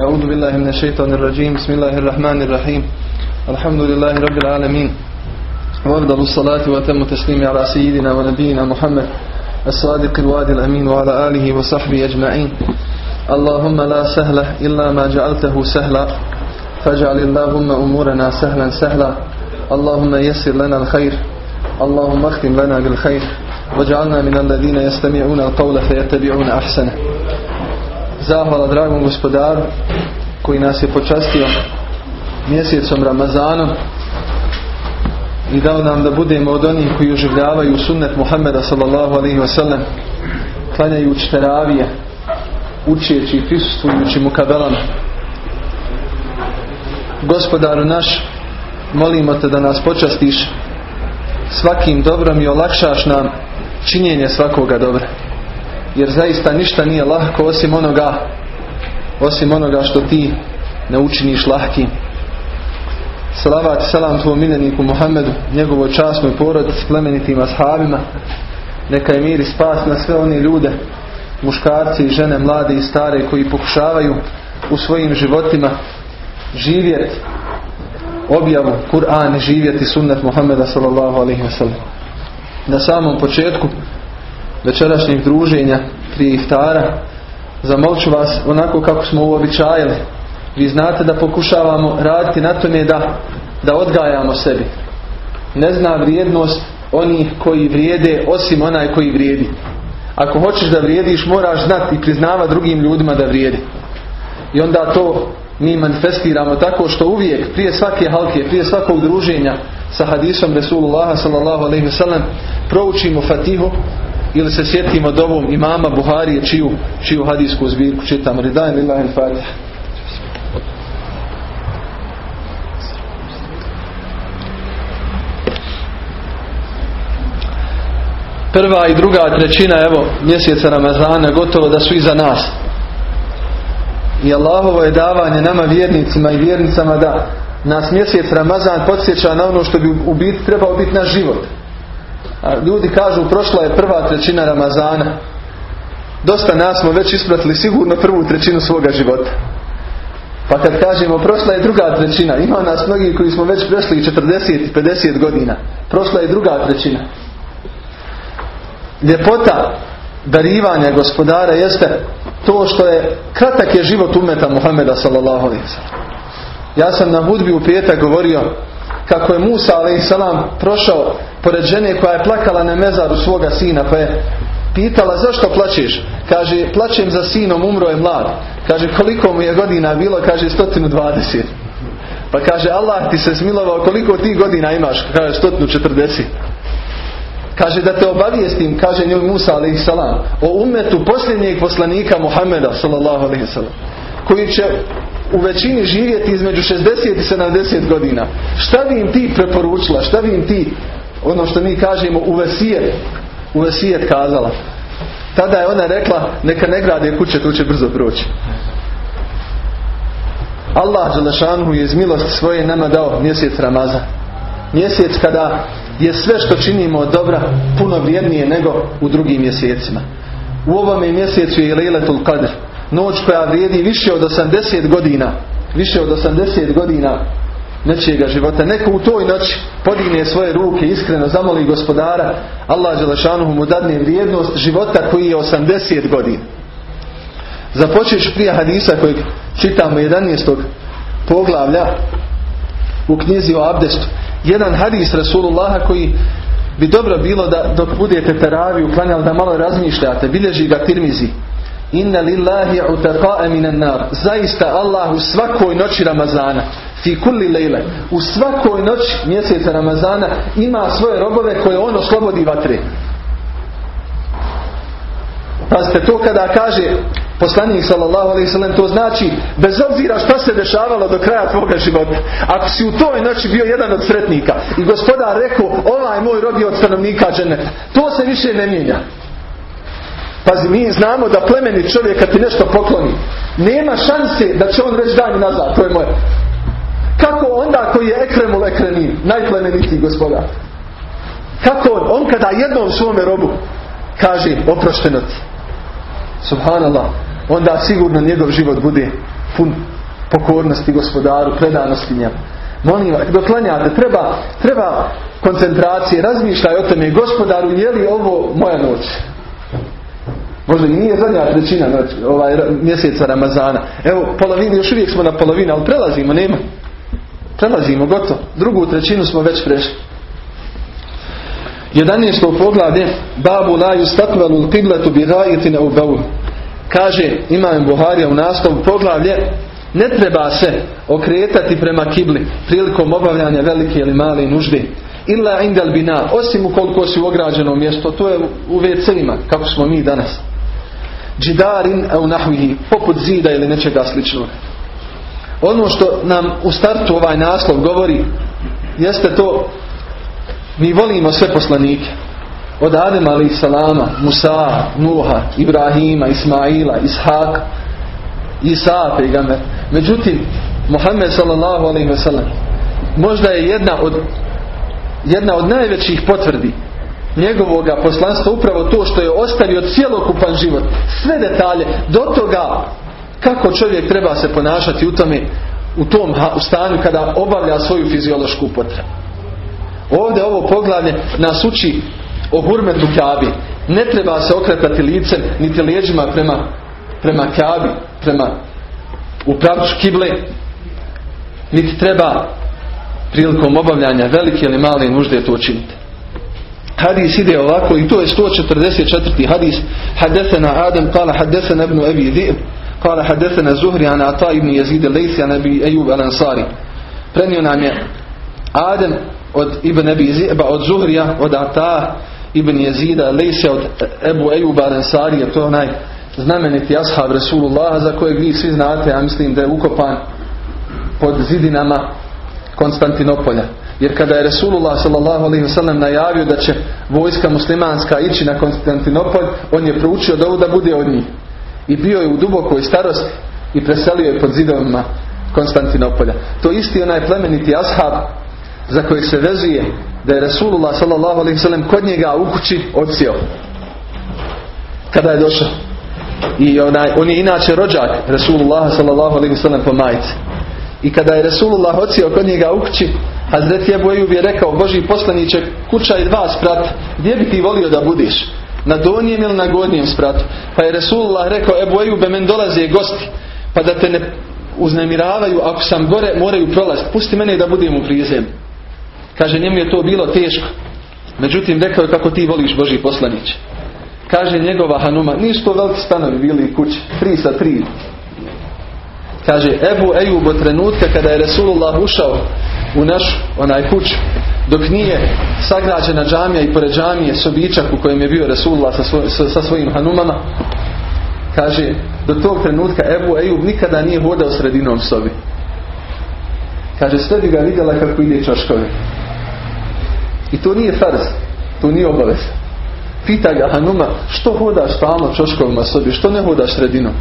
أعوذ بالله من الشيطان الرجيم. بسم الله الرحمن الرحيم. الحمد لله رب العالمين. وأفضل الصلاة وتم التسليم على سيدنا ونبينا محمد الصادق الوعد الأمين وعلى آله وصحبه أجمعين. اللهم لا سهل إلا ما جعلته سهلا. فاجعل اللهم أمورنا سهلا سهلا. اللهم يسر لنا الخير. اللهم اختم لنا بالخير. واجعلنا من الذين يستمعون القول فيتبعون أحسنه. Zahvala dragom gospodaru koji nas je počastio mjesecom Ramazanom i dao nam da budemo od onih koji oživljavaju sunnet Muhammeda sallallahu alaihi wa sallam klanjajući teravije učeći i prisustvujući mu kabelama. Gospodaru naš molimo te da nas počastiš. Svakim dobrom i olakšaš nam činjenje svakoga dobra jer zaista ništa nije lahko osim onoga osim onoga što ti ne učiniš lahkim. Salavat salam tvojom miljeniku Muhammedu njegovoj časnoj porodici plemenitim ashabima. Neka je mir i spas na sve one ljude muškarci i žene mlade i stare koji pokušavaju u svojim životima živjeti objavu Kur'an i živjeti sunnet Muhammeda sallallahu alaihi wa sallam. Na samom početku večerašnjeg druženja prije iftara. Zamolit ću vas onako kako smo uobičajili. Vi znate da pokušavamo raditi na tome da, da odgajamo sebi. Ne zna vrijednost onih koji vrijede osim onaj koji vrijedi. Ako hoćeš da vrijediš moraš znati i priznava drugim ljudima da vrijedi. I onda to mi manifestiramo tako što uvijek prije svake halke, prije svakog druženja sa hadisom Resulullaha sallallahu alaihi wasallam proučimo fatihu ili se sjetimo dovom imama Buharije čiju, čiju hadijsku zbirku čitamo. Ridajem lillahi al-Fatiha. Prva i druga trećina evo mjeseca Ramazana gotovo da su iza nas. I Allahovo je davanje nama vjernicima i vjernicama da nas mjesec Ramazan podsjeća na ono što bi u biti trebao biti naš život. Ljudi kažu prošla je prva trećina Ramazana. Dosta nas smo već ispratili sigurno prvu trećinu svoga života. Pa kad kažemo prošla je druga trećina, ima nas mnogi koji smo već prešli 40 i 50 godina. Prošla je druga trećina. Ljepota darivanja gospodara jeste to što je kratak je život umeta Muhameda sallallahu Ja sam na hudbi u petak govorio kako je Musa a.s. prošao pored žene koja je plakala na mezaru svoga sina pa je pitala zašto plaćeš kaže plaćem za sinom umro je mlad kaže koliko mu je godina bilo kaže 120 pa kaže Allah ti se smilovao koliko ti godina imaš kaže 140 kaže da te obavijestim kaže njoj Musa a.s. o umetu posljednjeg poslanika Muhammeda sallallahu koji će u većini živjeti između 60 i 70 godina. Šta bi im ti preporučila? Šta bi im ti, ono što mi kažemo, u vesijet, u vesijet kazala? Tada je ona rekla, neka ne grade kuće, tu će brzo proći. Allah Đelešanhu je iz milosti svoje nama dao mjesec Ramaza. Mjesec kada je sve što činimo od dobra puno vrijednije nego u drugim mjesecima. U ovome mjesecu je Lejletul Qadr noć koja vrijedi više od 80 godina više od 80 godina nečijega života. Neko u toj noći podigne svoje ruke iskreno zamoli gospodara Allah Đelešanuhu mu dadne vrijednost života koji je 80 godina. Započeš prije hadisa kojeg čitamo 11. poglavlja u knjizi o abdestu. Jedan hadis Rasulullaha koji bi dobro bilo da dok budete teraviju klanjali da malo razmišljate. Bilježi ga Tirmizi. Inna lillahi utaqa'a minan nar. Zaista Allah u svakoj noći Ramazana, fi kulli lejle, u svakoj noći mjeseca Ramazana ima svoje robove koje on oslobodi vatre. Pazite, to kada kaže poslanik sallallahu alaihi sallam, to znači bez obzira šta se dešavalo do kraja tvoga života. Ako si u toj noći bio jedan od sretnika i gospodar rekao, ovaj moj rob je od stanovnika dženeta, to se više ne mijenja. Pazi, mi znamo da plemeni čovjek kad ti nešto pokloni, nema šanse da će on reći daj nazad, to je moje. Kako onda koji je ekremul ekremin, najplemenitiji gospodar? Kako on, on kada jednom svome robu kaže oprošteno ti, subhanallah, onda sigurno njegov život bude pun pokornosti gospodaru, predanosti njemu. Molim vas, dok klanjate, treba, treba koncentracije, razmišljaj o tome, gospodaru, je li ovo moja noć? Možda i nije zadnja trećina noć, ovaj, mjeseca Ramazana. Evo, polovini, još uvijek smo na polovini, ali prelazimo, nema. Prelazimo, gotovo. Drugu trećinu smo već prešli. 11. poglavlje Babu la yustakvalu qibletu bi gajetina u bavu. Kaže Imam Buharija u nastavu poglavlje ne treba se okretati prema kibli prilikom obavljanja velike ili male nužde. Illa indal bina, osim ukoliko si u ograđenom mjesto, to je u WC-ima, kako smo mi danas. Džidarin au nahvihi, poput zida ili nečega sličnog. Ono što nam u startu ovaj naslov govori, jeste to mi volimo sve poslanike. Od Adema ali salama, Musa, Nuha, Ibrahima, Ismaila, Ishaka, Isa pejgamber. Međutim, Muhammed sallallahu alaihi ve možda je jedna od jedna od najvećih potvrdi njegovoga poslanstva upravo to što je ostavio cjelokupan život, sve detalje, do toga kako čovjek treba se ponašati u tome u tom stanju kada obavlja svoju fiziološku potrebu. Ovdje ovo poglavlje nas uči o hurmetu Kabi. Ne treba se okretati licem niti lijeđima prema, prema Kabi, prema u pravcu kible, niti treba prilikom obavljanja velike ili male nužde to učiniti. Hadis ide ovako i to je 144. hadis. Hadesena Adem kala hadesena ibn Ebi Zib kala hadesena Zuhri an Ata ibn Jezide Lejsi an Ebi Ejub al Ansari. Prenio nam je Adem od Ibn Ebi Ziba, od Zuhrija, od Ata Ibn Jezida Lejsi od Ebu Ejub al Ansari. To onaj znameniti ashab Rasulullah za kojeg vi svi znate, ja mislim da je ukopan pod zidinama Konstantinopolja. Jer kada je Resulullah s.a.v. najavio da će vojska muslimanska ići na Konstantinopolj, on je proučio da da bude od njih. I bio je u dubokoj starosti i preselio je pod zidovima Konstantinopolja. To isti onaj plemeniti ashab za kojeg se vezuje da je Resulullah s.a.v. kod njega u kući odsio. Kada je došao. I onaj, on je inače rođak Resulullah s.a.v. po majici. I kada je Resulullah ocio kod njega u kući, Hazreti Ebu Ejub je rekao, Boži poslaniće, kuća je dva sprata, gdje bi ti volio da budiš? Na donjem ili na gornjem spratu? Pa je Resulullah rekao, Ebu Ejube, men dolaze gosti, pa da te ne uznemiravaju, ako sam gore, moraju prolaziti. Pusti mene da budem u prizem. Kaže, njemu je to bilo teško. Međutim, rekao je kako ti voliš Boži poslaniće. Kaže njegova Hanuma, nisu to veliki stanovi bili i tri sa tri. Kaže, Ebu Ejub od trenutka kada je Resulullah ušao u našu onaj kuću, dok nije sagrađena džamija i pored džamije sobičak u kojem je bio Resulullah sa, svoj, sa, svojim Hanumama, kaže, do tog trenutka Ebu Ejub nikada nije hodao sredinom sobi. Kaže, sve bi ga vidjela kako ide čoškovi. I to nije farz, to nije obaveza. Pita ga Hanuma, što hodaš stalno čoškovima sobi, što ne hodaš sredinom?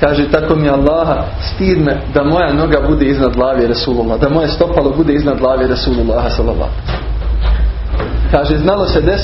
Kaže, tako mi Allaha, stid me da moja noga bude iznad glavi Resulullah, da moje stopalo bude iznad glavi Resulullah sallallahu. Kaže, znalo se des,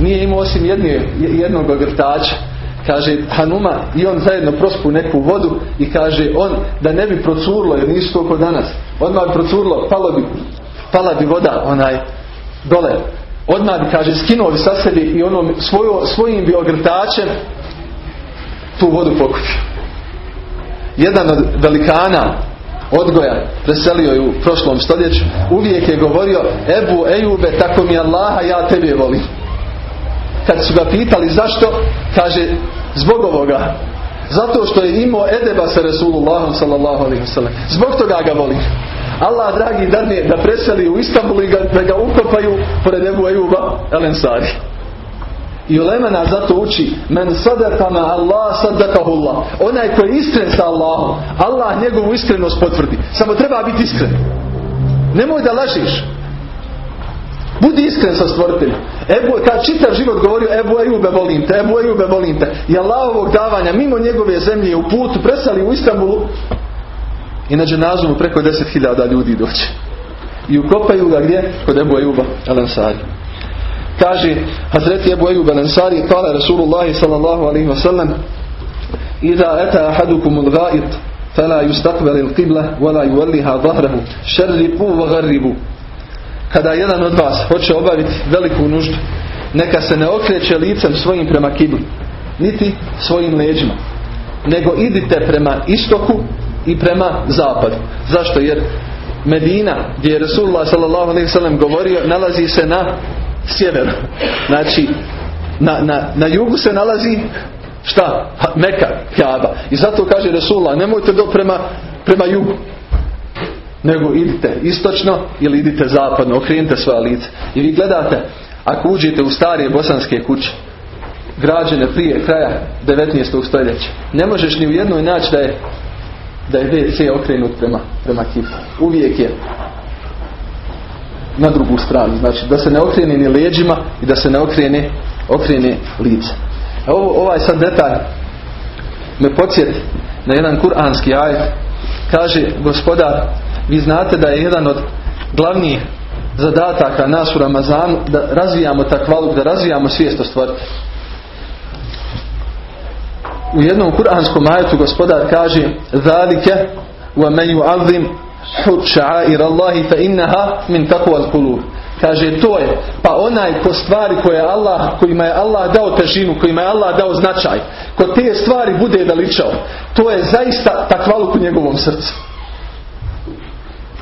nije imao osim jedne, jednog ogrtača. Kaže, Hanuma i on zajedno prospu neku vodu i kaže, on da ne bi procurlo, jer nisu to kod danas, odmah bi procurlo, palo bi, pala bi voda onaj dole. Odmah bi, kaže, skinuo bi sa sebi i onom svojo, svojim bi ogrtačem tu vodu pokupio jedan od velikana odgoja preselio je u prošlom stoljeću uvijek je govorio Ebu Ejube tako mi Allaha ja tebe volim. Kad su ga pitali zašto kaže zbog ovoga. Zato što je imao edeba sa Resulullahom sallallahu alaihi wasallam zbog toga ga volim. Allah dragi dadne da preseli u Istanbul i da ga ukopaju pored Ebu Ejuba Elensari i ulema nas zato uči men sadaka ma Allah sadakahu Allah. Onaj koji je iskren sa Allahom, Allah njegovu iskrenost potvrdi. Samo treba biti iskren. Nemoj da lažiš. Budi iskren sa stvoriteljem. Ebu, kad čitav život govorio Ebu Ejube volim te, Ebu Ejube volim te. I Allahovog davanja mimo njegove zemlje u putu presali u Istanbulu i na dženazu preko 10.000 ljudi doće. I ukopaju ga gdje? Kod Ebu Ejuba Alansari. Kaže Hazreti Ebu Ejub Ansari kala Rasulullahi sallallahu alaihi wa sallam Iza eta ahadukum ulgait fela yustakveli l'kibla qibla wala yuvalliha zahrahu šerripu wa Kada jedan od vas hoće obaviti veliku nuždu neka se ne okreće licem svojim prema kibli niti svojim leđima nego idite prema istoku i prema zapadu. Zašto? Jer Medina gdje je Resulullah sallallahu govorio nalazi se na sjeveru znači na, na, na jugu se nalazi šta? Meka, Kjaba i zato kaže Resulullah nemojte do prema, prema jugu nego idite istočno ili idite zapadno okrenite svoja lice i vi gledate ako uđete u starije bosanske kuće građene prije kraja 19. stoljeća ne možeš ni u jednoj naći da je da je WC okrenut prema, prema kipu. Uvijek je na drugu stranu. Znači da se ne okrene ni leđima i da se ne okrene, okrene lice. Ovo, ovaj sad detalj me podsjeti na jedan kuranski ajet. Kaže gospodar, vi znate da je jedan od glavnih zadataka nas u Ramazanu da razvijamo takvaluk, da razvijamo svijest o stvoritelju u jednom kuranskom ajetu gospodar kaže zalike wa man yu'azzim sha'air Allahi fa innaha min taqwa al-qulub kaže to je pa onaj ko stvari koje Allah kojima je Allah dao težinu kojima je Allah dao značaj ko te stvari bude veličao to je zaista takvaluk u njegovom srcu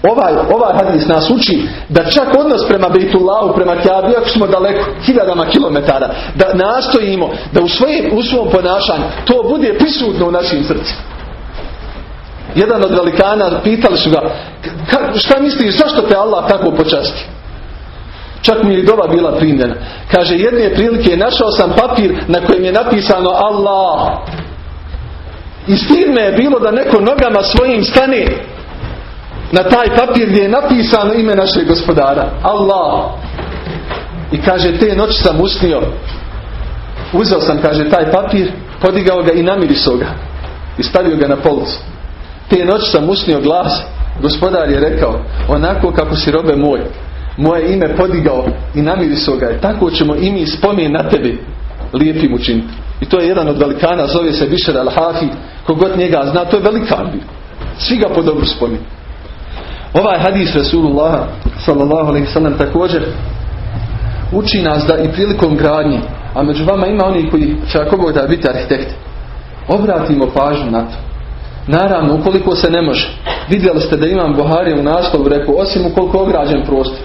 Ovaj, ovaj hadis nas uči da čak odnos prema Bejtullahu, prema Kjabi, ako smo daleko, hiljadama kilometara, da nastojimo da u, svoje, u svom ponašanju to bude prisutno u našim srcima. Jedan od velikana pitali su ga, šta misliš, zašto te Allah tako počasti? Čak mi je dova bila primljena. Kaže, jedne prilike našao sam papir na kojem je napisano Allah. I stid me je bilo da neko nogama svojim stane na taj papir gdje je napisano ime našeg gospodara. Allah. I kaže, te noći sam usnio. Uzeo sam, kaže, taj papir, podigao ga i namirisao ga. I stavio ga na policu. Te noći sam usnio glas. Gospodar je rekao, onako kako si robe moj, moje ime podigao i namirisao ga. Tako ćemo i mi spomen na tebi lijepim učiniti. I to je jedan od velikana, zove se Bišar al-Hafi, kogod njega zna, to je velikan bio. Svi ga po dobru spomenu. Ovaj hadis Rasulullah sallallahu alaihi sallam također uči nas da i prilikom gradnje, a među vama ima oni koji će ako da biti arhitekti, obratimo pažnju na to. Naravno, ukoliko se ne može, vidjeli ste da imam Buharije u naslovu, rekao, osim ukoliko je ograđen prostor.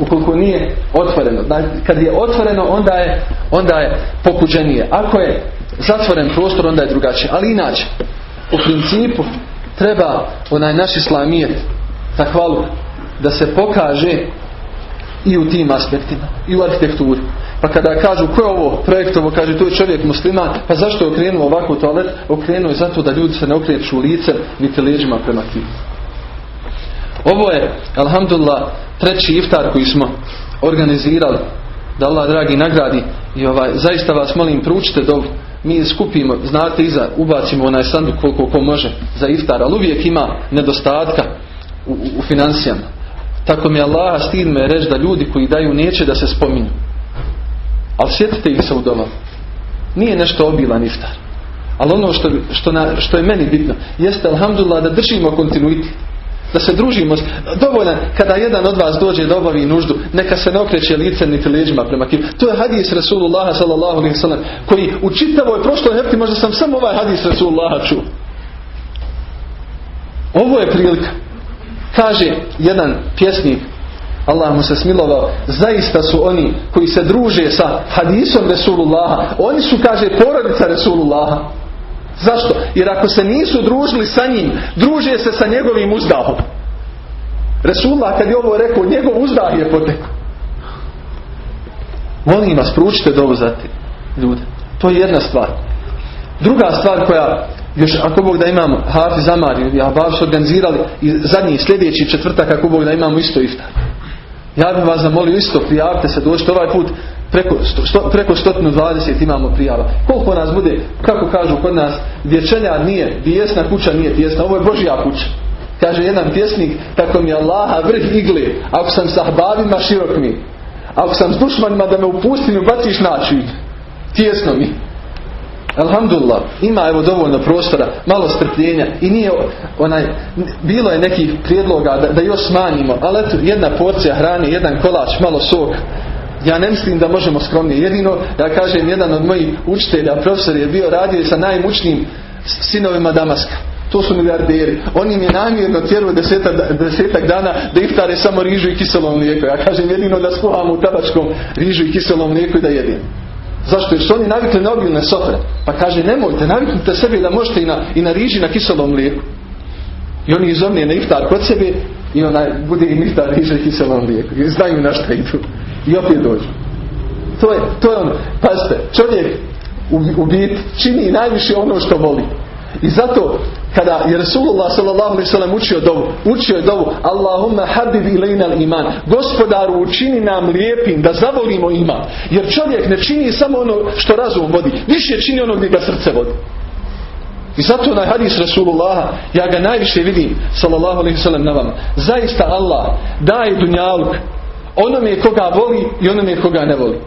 Ukoliko nije otvoreno. Kad je otvoreno, onda je, onda je pokuđenije. Ako je zatvoren prostor, onda je drugačije. Ali inače, u principu, treba onaj naš islamijet takvalu da se pokaže i u tim aspektima i u arhitekturi pa kada kažu ko je ovo? Projektovo kaže to je čovjek musliman. Pa zašto je okrenuo ovako toalet? Okrenuo je zato da ljudi se ne okreću lice niti leđima prema tim. Ovo je alhamdulillah treći iftar koji smo organizirali da Allah dragi nagradi. I ovaj, zaista vas molim pručite dok mi skupimo, znate iza ubacimo onaj sanduk koliko ko može za iftar, ali uvijek ima nedostatka u, u financijama. Tako mi Allah stid me reći da ljudi koji daju neće da se spominju. Ali sjetite ih se u domu. Nije nešto obilan iftar. Ali ono što, što, na, što je meni bitno jeste alhamdulillah da držimo kontinuitet. Da se družimo. Dovoljno kada jedan od vas dođe da obavi nuždu, neka se ne okreće licem niti leđima prema kim. To je hadis Rasulullah sallallahu alaihi sallam koji u čitavoj prošloj hefti možda sam samo ovaj hadis Rasulullah čuo. Ovo je prilika Kaže jedan pjesnik, Allah mu se smilovao, zaista su oni koji se druže sa hadisom Resulullaha. Oni su, kaže, porodica Resulullaha. Zašto? Jer ako se nisu družili sa njim, druže se sa njegovim uzdahom. Resulullah kad je ovo rekao, njegov uzdah je potekao. Molim vas, pručite dovu za te ljude. To je jedna stvar. Druga stvar koja još ako Bog da imamo Hafiz Amar i Abaš organizirali i zadnji sljedeći četvrtak ako Bog da imamo isto iftar. Ja bih vas zamolio isto, prijavite se, dođite ovaj put preko, sto, preko 120 imamo prijava. Koliko nas bude, kako kažu kod nas, dječelja nije, bijesna kuća nije tijesna, ovo je Božija kuća. Kaže jedan pjesnik, tako mi Allaha vrh igle, ako sam sa ahbabima širok mi, ako sam s dušmanima da me u pustinu baciš naći, tijesno mi. Alhamdulillah, ima evo dovoljno prostora, malo strpljenja i nije onaj, bilo je nekih prijedloga da, da još smanjimo, ali eto, jedna porcija hrane, jedan kolač, malo sok, ja ne mislim da možemo skromnije. Jedino, ja kažem, jedan od mojih učitelja, profesor je bio radio sa najmučnijim sinovima Damaska. To su milijarderi. On im je namjerno tjeruo desetak, desetak dana da iftare samo rižu i kiselom mlijeko. Ja kažem jedino da skuhamo u tabačkom rižu i kiselom mlijeko i da jedim. Zašto? Jer su oni navikli na obilne sofre. Pa kaže nemojte, naviknite sebi da možete i na, i na riži i na kiselom mlijeku. I oni izomnije na iftar kod sebe i onaj bude im iftar riže i kiselom mlijeku. I znaju na šta idu. I opet dođu. To je, to je ono. Pazite, čovjek u, u bit čini najviše ono što voli. I zato kada je Rasulullah ve sellem učio dovu, učio je dovu Allahumma habib ilejna iman. Gospodaru učini nam lijepim da zavolimo iman. Jer čovjek ne čini samo ono što razum vodi, više čini ono gdje ga srce vodi. I zato na hadis Rasulullaha ja ga najviše vidim sellem na vama. Zaista Allah daje dunjaluk onome koga voli i onome koga ne voli.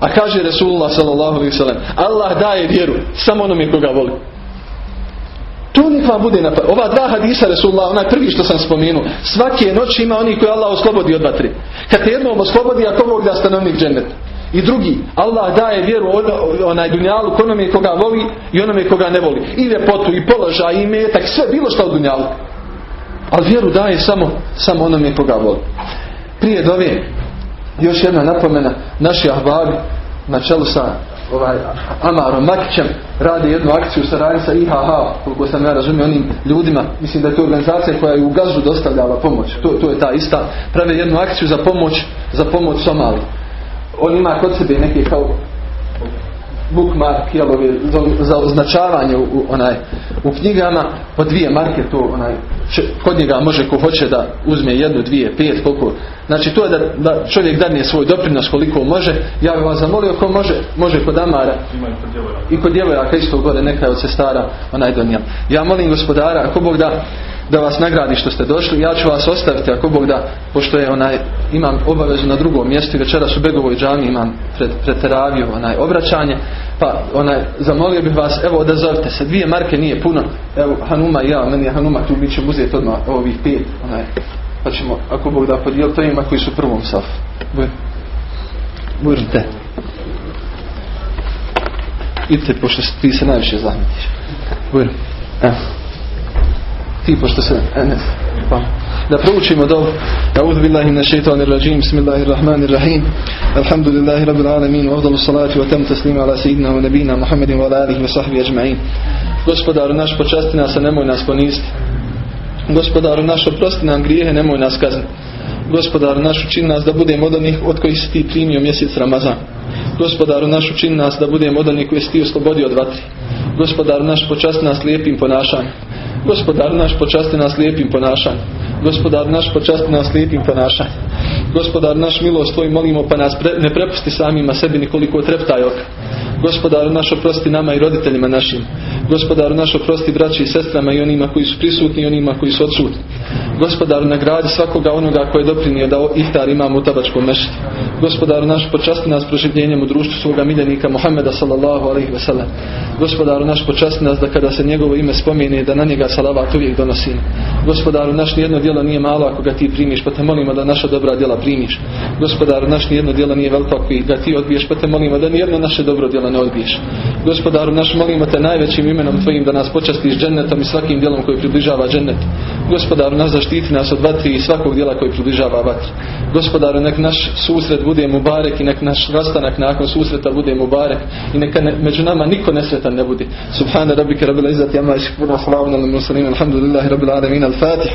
A kaže Rasulullah ve sellem Allah daje vjeru samo onome koga voli. To nek vam bude napad. Ova dva hadisa Resulullah, onaj prvi što sam spomenuo, svake noći ima oni koji Allah oslobodi od vatri. Kad te jednom oslobodi, ako Bog da stanovnik džennet. I drugi, Allah daje vjeru onaj dunjalu onome koga voli i onome koga ne voli. I ljepotu, i položaj, i metak, sve, bilo što u dunjalu. Ali vjeru daje samo, samo onome koga voli. Prije dove, još jedna napomena, naši ahbabi, na čelu sa ovaj Amarom Makićem radi jednu akciju sa sa IHH koliko sam ja razumio onim ljudima. Mislim da je to organizacija koja je u Gazu dostavljala pomoć. To, to je ta ista. Prave jednu akciju za pomoć za pomoć Somali on ima kod sebe neke kao bookmark jelovi, za, za označavanje u, onaj, u knjigama po dvije marke to onaj, kod njega može ko hoće da uzme jednu, dvije, pet, koliko. Znači to je da, da čovjek dadne svoj doprinos koliko može. Ja bih vas zamolio ko može, može kod Amara i kod djevojaka. isto gore neka od sestara onaj donijel ja molim gospodara ako Bog da da vas nagradi što ste došli. Ja ću vas ostaviti ako Bog da, pošto je onaj, imam obavezu na drugom mjestu, večeras u Begovoj džami imam pred, pred teraviju onaj obraćanje, pa onaj, zamolio bih vas, evo odazovite se, dvije marke nije puno, evo Hanuma i ja, meni je Hanuma, tu bit ćemo uzeti odmah ovih pet, onaj, pa ćemo, ako Bog da podijel, to ima koji su u prvom safu. Budite. Idite, pošto ti se najviše zahmetiš. Bujr. Evo ti pošto se enes pa da proučimo do A'udhu billahi min shaitanir rajim Bismillahir rahmanir rahim Alhamdulillahi rabbil alamin Wa afdalu salatu wa tam taslima ala sayyidina wa nabina Muhammedin wa alihi wa sahbihi ajma'in Gospodaru naš počasti nas, a nemoj nas poniziti. Gospodaru naš oprosti nam grijehe, nemoj nas kazniti. Gospodaru naš učini nas da budemo od onih od kojih si ti primio mjesec Ramazan. Gospodaru naš učini nas da budemo od onih koji si ti oslobodio od vatri. Gospodaru naš počasti nas lijepim ponašanjem. Gospodar naš počasti nas lijepim ponašanjem. Gospodar naš počasti nas lijepim ponašanjem. Gospodar naš milost tvoj molimo pa nas ne prepusti samima sebi nikoliko treptaj oka. Gospodaru naš oprosti nama i roditeljima našim. Gospodaru naš oprosti braći i sestrama i onima koji su prisutni i onima koji su odsutni. Gospodaru nagradi svakoga onoga koji je doprinio da iftar imamo u tabačkom mešti. Gospodaru naš počasti nas proživljenjem u društvu svoga miljenika Muhammeda sallallahu alaihi ve sellem. Gospodaru naš počasti nas da kada se njegovo ime spomene da na njega salavat uvijek donosimo. Gospodaru naš nijedno djelo nije malo ako ga ti primiš pa te molimo da naša dobra djela primiš. Gospodaru naš nijedno djelo nije veliko ako ga ti odbiješ pa te molimo da nijedno naše dobro djelo ne odbiješ. Gospodaru naš molimo te najvećim imenom tvojim da nas počastiš džennetom i svakim djelom koji približava džennet. Gospodaru nas zaštiti nas od vatri i svakog djela koji približava vatri. Gospodaru nek naš susret bude mu barek i nek naš rastanak nakon susreta bude mu barek i neka ne, među nama niko nesretan ne bude. Subhana rabbika rabbil izzati amma yasifun wa salamun mursalin alhamdulillahi rabbil alamin al-fatih